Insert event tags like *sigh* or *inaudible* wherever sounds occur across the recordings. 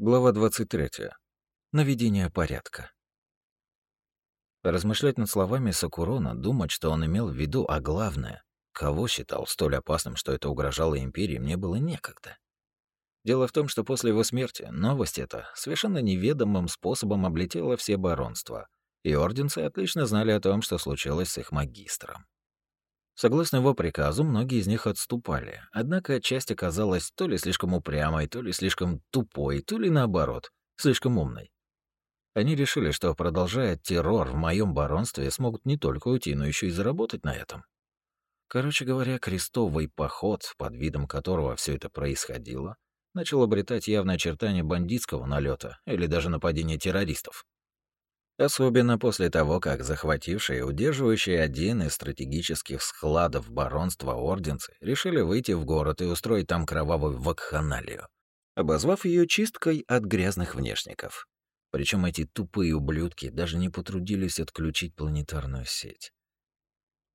Глава 23. Наведение порядка. Размышлять над словами Сакурона, думать, что он имел в виду, а главное, кого считал столь опасным, что это угрожало империи, мне было некогда. Дело в том, что после его смерти новость эта совершенно неведомым способом облетела все баронства, и орденцы отлично знали о том, что случилось с их магистром. Согласно его приказу, многие из них отступали, однако часть оказалась то ли слишком упрямой, то ли слишком тупой, то ли наоборот, слишком умной. Они решили, что, продолжая террор в моем баронстве, смогут не только уйти, но еще и заработать на этом. Короче говоря, крестовый поход, под видом которого все это происходило, начал обретать явное очертания бандитского налета или даже нападения террористов. Особенно после того, как захватившие удерживающие один из стратегических складов баронства орденцы решили выйти в город и устроить там кровавую вакханалию, обозвав ее чисткой от грязных внешников. Причем эти тупые ублюдки даже не потрудились отключить планетарную сеть.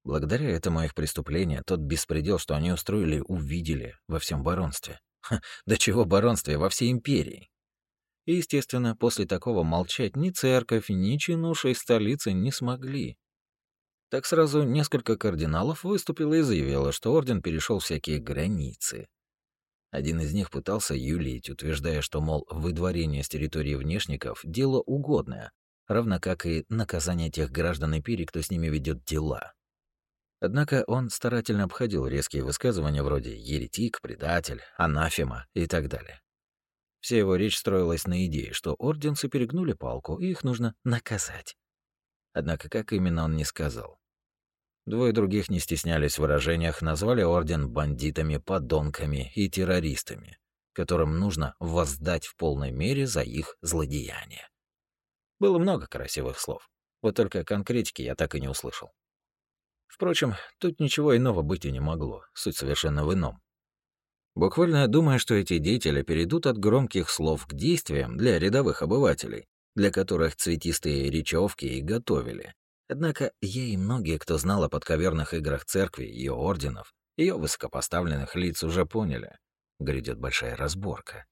Благодаря этому их преступления тот беспредел, что они устроили, увидели во всем баронстве. Ха, до чего баронстве, во всей империи. И, естественно, после такого молчать ни церковь, ни чинуши столицы не смогли. Так сразу несколько кардиналов выступило и заявило, что орден перешел всякие границы. Один из них пытался юлить, утверждая, что, мол, выдворение с территории внешников — дело угодное, равно как и наказание тех граждан империи, кто с ними ведет дела. Однако он старательно обходил резкие высказывания вроде «еретик», «предатель», «анафема» и так далее. Вся его речь строилась на идее, что орденцы перегнули палку, и их нужно наказать. Однако как именно он не сказал. Двое других не стеснялись в выражениях, назвали орден бандитами, подонками и террористами, которым нужно воздать в полной мере за их злодеяния. Было много красивых слов, вот только конкретики я так и не услышал. Впрочем, тут ничего иного быть и не могло, суть совершенно в ином. Буквально думая, что эти деятели перейдут от громких слов к действиям для рядовых обывателей, для которых цветистые речевки и готовили. Однако я и многие, кто знал о подковерных играх церкви, ее орденов, ее высокопоставленных лиц уже поняли. Грядет большая разборка.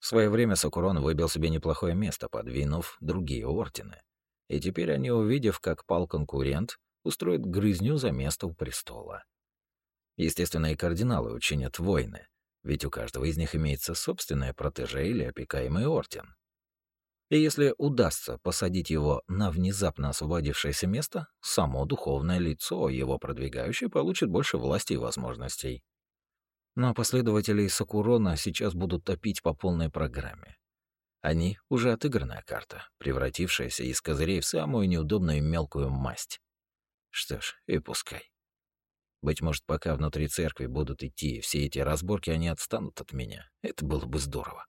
В свое время Сакурон выбил себе неплохое место, подвинув другие ордены. И теперь они, увидев, как пал конкурент, устроят грызню за место у престола. Естественно, и кардиналы учинят войны, ведь у каждого из них имеется собственное протеже или опекаемый орден. И если удастся посадить его на внезапно освободившееся место, само духовное лицо, его продвигающее, получит больше власти и возможностей. Но последователей Сакурона сейчас будут топить по полной программе. Они — уже отыгранная карта, превратившаяся из козырей в самую неудобную мелкую масть. Что ж, и пускай. Быть может, пока внутри церкви будут идти все эти разборки, они отстанут от меня. Это было бы здорово.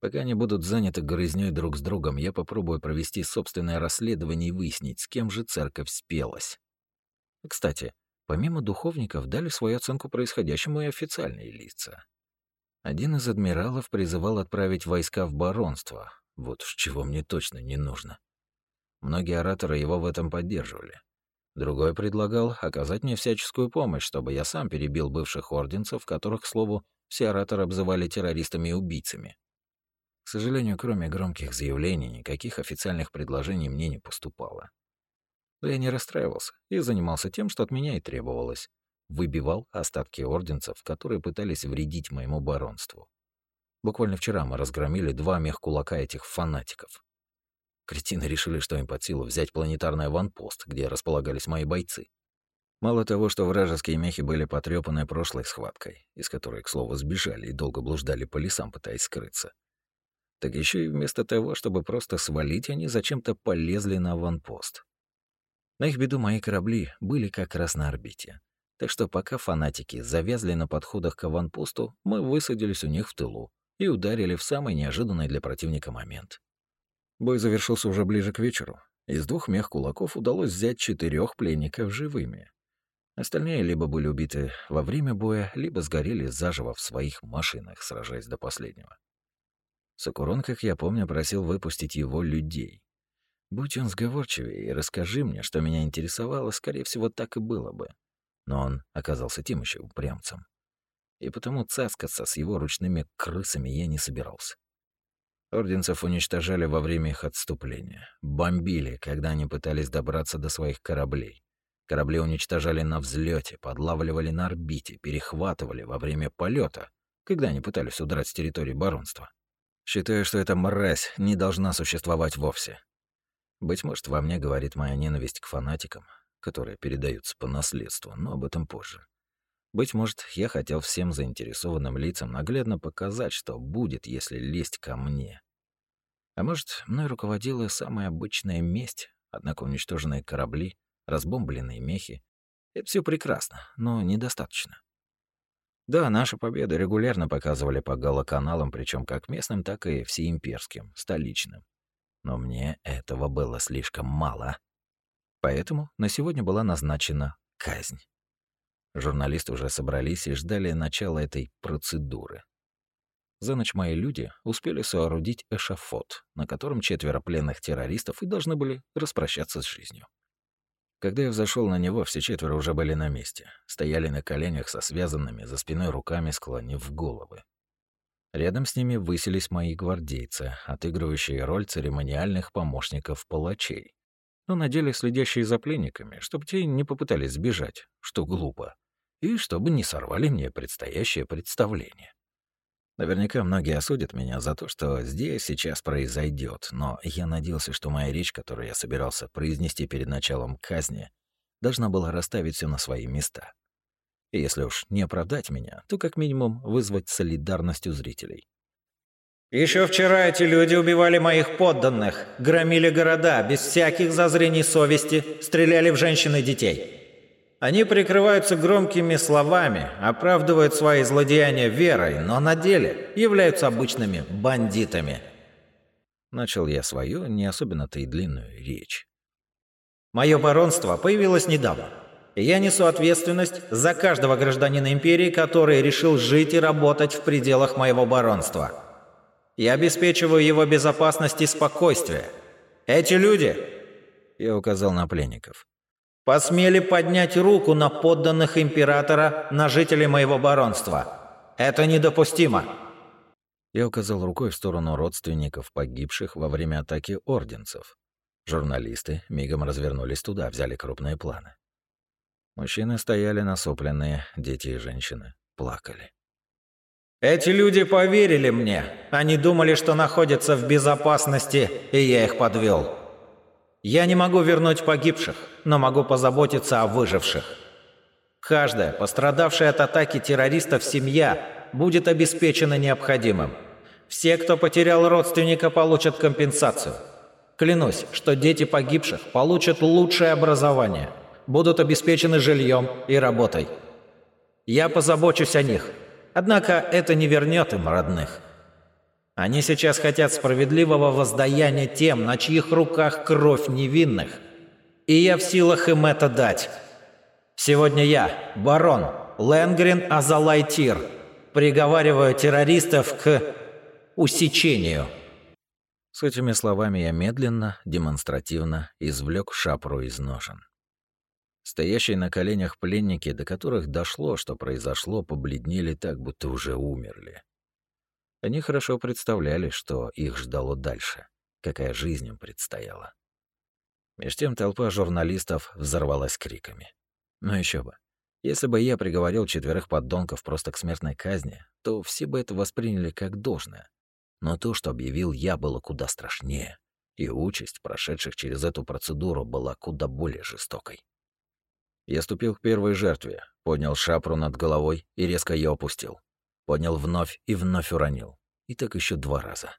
Пока они будут заняты грызнёй друг с другом, я попробую провести собственное расследование и выяснить, с кем же церковь спелась. Кстати, помимо духовников дали свою оценку происходящему и официальные лица. Один из адмиралов призывал отправить войска в баронство. Вот уж чего мне точно не нужно. Многие ораторы его в этом поддерживали. Другой предлагал оказать мне всяческую помощь, чтобы я сам перебил бывших орденцев, которых, к слову, все ораторы обзывали террористами и убийцами. К сожалению, кроме громких заявлений, никаких официальных предложений мне не поступало. Но я не расстраивался и занимался тем, что от меня и требовалось. Выбивал остатки орденцев, которые пытались вредить моему баронству. Буквально вчера мы разгромили два мех-кулака этих фанатиков. Кретины решили, что им под силу взять планетарный аванпост, где располагались мои бойцы. Мало того, что вражеские мехи были потрепаны прошлой схваткой, из которой, к слову, сбежали и долго блуждали по лесам, пытаясь скрыться, так еще и вместо того, чтобы просто свалить, они зачем-то полезли на аванпост. На их беду мои корабли были как раз на орбите. Так что пока фанатики завязли на подходах к аванпосту, мы высадились у них в тылу и ударили в самый неожиданный для противника момент. Бой завершился уже ближе к вечеру. Из двух мех кулаков удалось взять четырех пленников живыми. Остальные либо были убиты во время боя, либо сгорели заживо в своих машинах, сражаясь до последнего. Сакурон, как я помню, просил выпустить его людей. Будь он сговорчивее и расскажи мне, что меня интересовало, скорее всего, так и было бы. Но он оказался тем еще упрямцем. И потому цаскаться с его ручными крысами я не собирался. Орденцев уничтожали во время их отступления. Бомбили, когда они пытались добраться до своих кораблей. Корабли уничтожали на взлете, подлавливали на орбите, перехватывали во время полета, когда они пытались удрать с территории баронства. Считаю, что эта мразь не должна существовать вовсе. Быть может, во мне говорит моя ненависть к фанатикам, которые передаются по наследству, но об этом позже. Быть может, я хотел всем заинтересованным лицам наглядно показать, что будет, если лезть ко мне. А может, мной руководила самая обычная месть, однако уничтоженные корабли, разбомбленные мехи. Это все прекрасно, но недостаточно. Да, наши победы регулярно показывали по галоканалам, причем как местным, так и всеимперским, столичным. Но мне этого было слишком мало. Поэтому на сегодня была назначена казнь. Журналисты уже собрались и ждали начала этой процедуры. За ночь мои люди успели соорудить эшафот, на котором четверо пленных террористов и должны были распрощаться с жизнью. Когда я взошел на него, все четверо уже были на месте. Стояли на коленях со связанными за спиной руками, склонив головы. Рядом с ними высились мои гвардейцы, отыгрывающие роль церемониальных помощников палачей, но на деле следящие за пленниками, чтобы те не попытались сбежать, что глупо, и чтобы не сорвали мне предстоящее представление. Наверняка многие осудят меня за то, что здесь сейчас произойдет, но я надеялся, что моя речь, которую я собирался произнести перед началом казни, должна была расставить все на свои места. И если уж не оправдать меня, то как минимум вызвать солидарность у зрителей. Еще вчера эти люди убивали моих подданных, громили города без всяких зазрений совести, стреляли в женщин и детей. Они прикрываются громкими словами, оправдывают свои злодеяния верой, но на деле являются обычными бандитами. Начал я свою, не особенно-то и длинную речь. Мое баронство появилось недавно. И я несу ответственность за каждого гражданина империи, который решил жить и работать в пределах моего баронства. Я обеспечиваю его безопасность и спокойствие. Эти люди... Я указал на пленников посмели поднять руку на подданных императора, на жителей моего баронства. Это недопустимо!» Я указал рукой в сторону родственников погибших во время атаки орденцев. Журналисты мигом развернулись туда, взяли крупные планы. Мужчины стояли насупленные, дети и женщины плакали. «Эти люди поверили мне. Они думали, что находятся в безопасности, и я их подвел. Я не могу вернуть погибших, но могу позаботиться о выживших. Каждая пострадавшая от атаки террористов семья будет обеспечена необходимым. Все, кто потерял родственника, получат компенсацию. Клянусь, что дети погибших получат лучшее образование, будут обеспечены жильем и работой. Я позабочусь о них. Однако это не вернет им родных. Они сейчас хотят справедливого воздаяния тем, на чьих руках кровь невинных. И я в силах им это дать. Сегодня я, барон Ленгрен Азалайтир, приговариваю террористов к усечению. С этими словами я медленно, демонстративно извлек шапру из ножен. Стоящие на коленях пленники, до которых дошло, что произошло, побледнели так, будто уже умерли. Они хорошо представляли, что их ждало дальше, какая жизнь им предстояла. Меж тем толпа журналистов взорвалась криками. Но еще бы. Если бы я приговорил четверых поддонков просто к смертной казни, то все бы это восприняли как должное. Но то, что объявил я, было куда страшнее, и участь прошедших через эту процедуру была куда более жестокой. Я ступил к первой жертве, поднял шапру над головой и резко ее опустил. Поднял вновь и вновь уронил. И так еще два раза.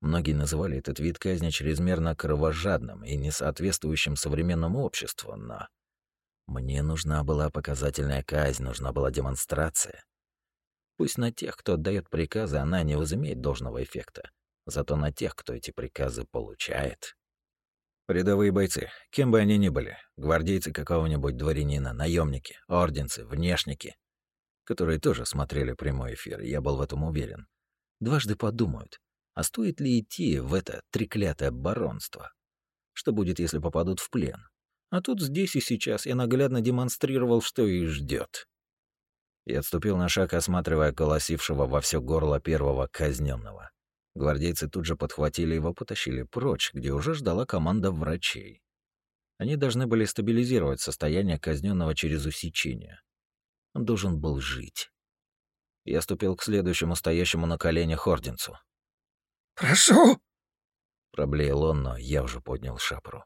Многие называли этот вид казни чрезмерно кровожадным и несоответствующим современному обществу, но мне нужна была показательная казнь, нужна была демонстрация. Пусть на тех, кто отдает приказы, она не возымеет должного эффекта, зато на тех, кто эти приказы получает. Рядовые бойцы, кем бы они ни были, гвардейцы какого-нибудь дворянина, наемники, орденцы, внешники, которые тоже смотрели прямой эфир, я был в этом уверен, дважды подумают, а стоит ли идти в это треклятое баронство? Что будет, если попадут в плен? А тут здесь и сейчас я наглядно демонстрировал, что их ждет. Я отступил на шаг, осматривая колосившего во все горло первого казненного. Гвардейцы тут же подхватили его, потащили прочь, где уже ждала команда врачей. Они должны были стабилизировать состояние казненного через усечение. Должен был жить. Я ступил к следующему стоящему на коленях орденцу. «Прошу!» Проблеял он, но я уже поднял шапору.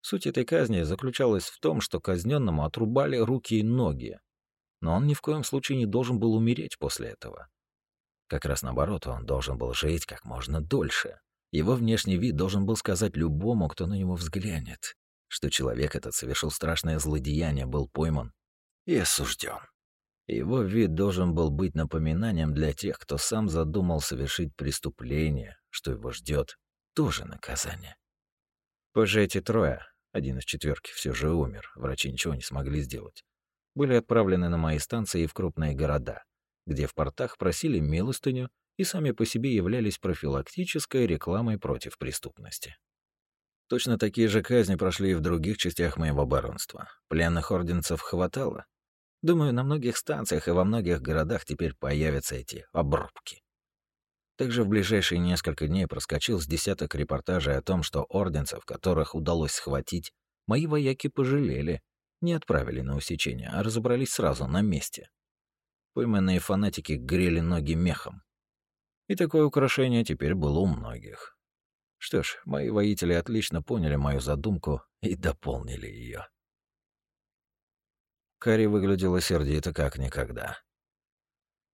Суть этой казни заключалась в том, что казненному отрубали руки и ноги, но он ни в коем случае не должен был умереть после этого. Как раз наоборот, он должен был жить как можно дольше. Его внешний вид должен был сказать любому, кто на него взглянет, что человек этот совершил страшное злодеяние, был пойман и осужден. Его вид должен был быть напоминанием для тех, кто сам задумал совершить преступление, что его ждет тоже наказание. Позже эти трое, один из четверки, все же умер, врачи ничего не смогли сделать, были отправлены на мои станции и в крупные города, где в портах просили милостыню и сами по себе являлись профилактической рекламой против преступности. Точно такие же казни прошли и в других частях моего баронства. Пленных орденцев хватало. Думаю, на многих станциях и во многих городах теперь появятся эти обрубки. Также в ближайшие несколько дней проскочил с десяток репортажей о том, что орденцев, которых удалось схватить, мои вояки пожалели, не отправили на усечение, а разобрались сразу на месте. Пойманные фанатики грели ноги мехом. И такое украшение теперь было у многих. Что ж, мои воители отлично поняли мою задумку и дополнили ее. Кари выглядела сердито как никогда.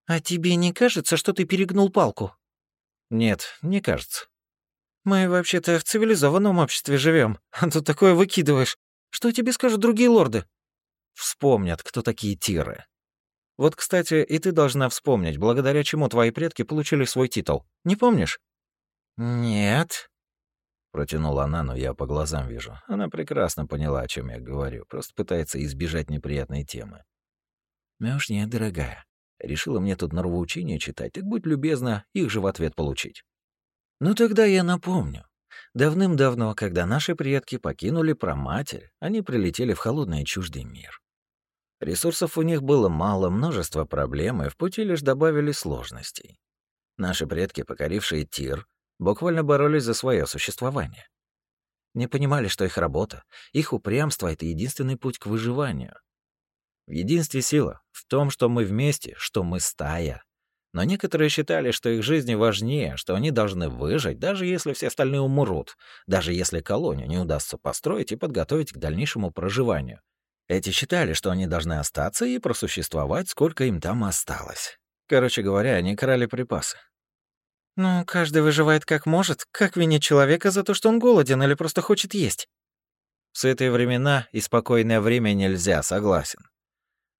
«А тебе не кажется, что ты перегнул палку?» «Нет, не кажется». «Мы вообще-то в цивилизованном обществе живем, *laughs* а тут такое выкидываешь. Что тебе скажут другие лорды?» «Вспомнят, кто такие тиры. Вот, кстати, и ты должна вспомнить, благодаря чему твои предки получили свой титул. Не помнишь? Нет. Протянула она, но я по глазам вижу. Она прекрасно поняла, о чем я говорю, просто пытается избежать неприятной темы. Ну нет, дорогая. Решила мне тут норовоучение читать, так будь любезна их же в ответ получить. Ну тогда я напомню. Давным-давно, когда наши предки покинули проматерь, они прилетели в холодный чуждый мир. Ресурсов у них было мало, множество проблем, и в пути лишь добавили сложностей. Наши предки, покорившие Тир, буквально боролись за свое существование. Не понимали, что их работа, их упрямство — это единственный путь к выживанию. В единстве сила, в том, что мы вместе, что мы стая. Но некоторые считали, что их жизни важнее, что они должны выжить, даже если все остальные умрут, даже если колонию не удастся построить и подготовить к дальнейшему проживанию, эти считали, что они должны остаться и просуществовать, сколько им там осталось. Короче говоря, они крали припасы. «Ну, каждый выживает как может. Как винить человека за то, что он голоден или просто хочет есть?» В сытые времена и спокойное время нельзя, согласен.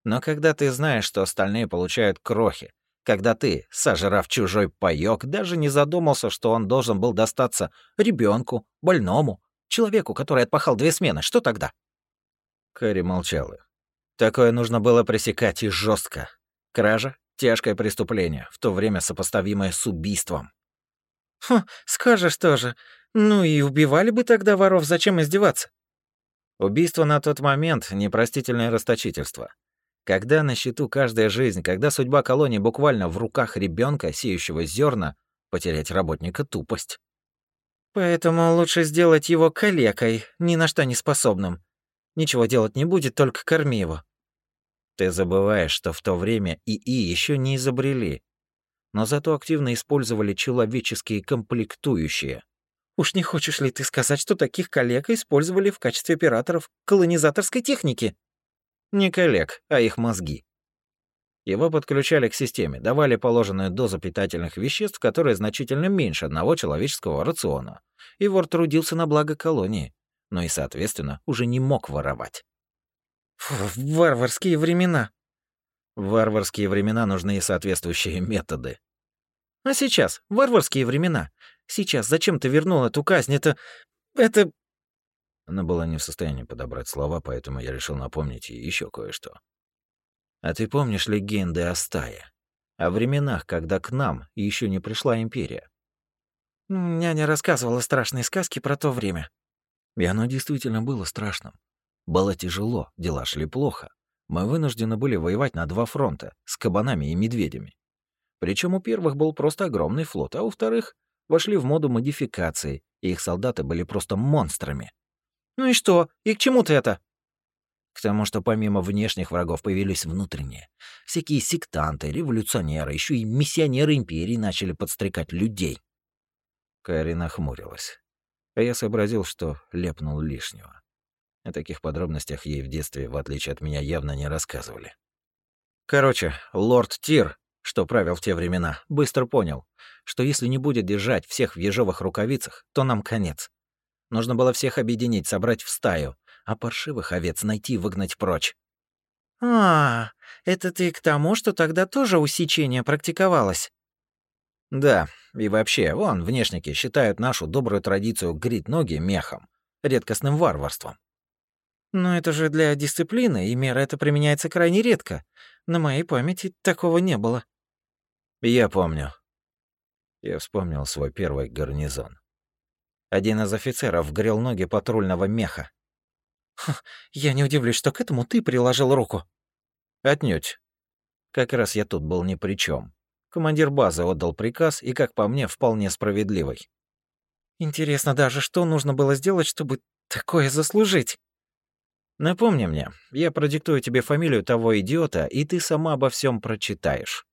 Но когда ты знаешь, что остальные получают крохи, когда ты, сожрав чужой паёк, даже не задумался, что он должен был достаться ребенку, больному, человеку, который отпахал две смены, что тогда? Кэрри молчала. Такое нужно было пресекать и жестко. Кража — тяжкое преступление, в то время сопоставимое с убийством. «Хм, скажешь тоже. Ну и убивали бы тогда воров, зачем издеваться?» Убийство на тот момент — непростительное расточительство. Когда на счету каждая жизнь, когда судьба колонии буквально в руках ребенка, сеющего зерна, потерять работника — тупость. Поэтому лучше сделать его калекой, ни на что не способным, Ничего делать не будет, только корми его. Ты забываешь, что в то время ИИ еще не изобрели, но зато активно использовали человеческие комплектующие. Уж не хочешь ли ты сказать, что таких коллег использовали в качестве операторов колонизаторской техники? Не коллег, а их мозги. Его подключали к системе, давали положенную дозу питательных веществ, которые значительно меньше одного человеческого рациона. И вор трудился на благо колонии но и, соответственно, уже не мог воровать. Фу, варварские времена. В варварские времена нужны и соответствующие методы. А сейчас, варварские времена. Сейчас зачем ты вернул эту казнь? Это... это... Она была не в состоянии подобрать слова, поэтому я решил напомнить ей еще кое-что. А ты помнишь легенды о стае? О временах, когда к нам еще не пришла империя? Няня рассказывала страшные сказки про то время. И оно действительно было страшным. Было тяжело, дела шли плохо. Мы вынуждены были воевать на два фронта, с кабанами и медведями. Причем у первых был просто огромный флот, а у вторых вошли в моду модификации, и их солдаты были просто монстрами. «Ну и что? И к чему ты это?» К тому, что помимо внешних врагов появились внутренние. Всякие сектанты, революционеры, еще и миссионеры империи начали подстрекать людей. Кэрри нахмурилась. А я сообразил, что лепнул лишнего. О таких подробностях ей в детстве, в отличие от меня, явно не рассказывали. Короче, лорд Тир, что правил в те времена, быстро понял, что если не будет держать всех в ежовых рукавицах, то нам конец. Нужно было всех объединить, собрать в стаю, а паршивых овец найти и выгнать прочь. «А, это ты к тому, что тогда тоже усечение практиковалось?» «Да, и вообще, вон, внешники считают нашу добрую традицию грить ноги мехом, редкостным варварством». «Но это же для дисциплины, и мера это применяется крайне редко. На моей памяти такого не было». «Я помню». Я вспомнил свой первый гарнизон. Один из офицеров грел ноги патрульного меха. «Я не удивлюсь, что к этому ты приложил руку». «Отнюдь. Как раз я тут был ни при чем. Командир базы отдал приказ, и, как по мне, вполне справедливый. Интересно даже, что нужно было сделать, чтобы такое заслужить? Напомни мне, я продиктую тебе фамилию того идиота, и ты сама обо всем прочитаешь.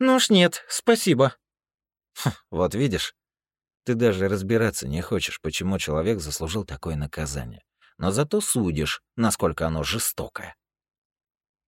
Ну уж нет, спасибо. Хм, вот видишь, ты даже разбираться не хочешь, почему человек заслужил такое наказание но зато судишь, насколько оно жестокое.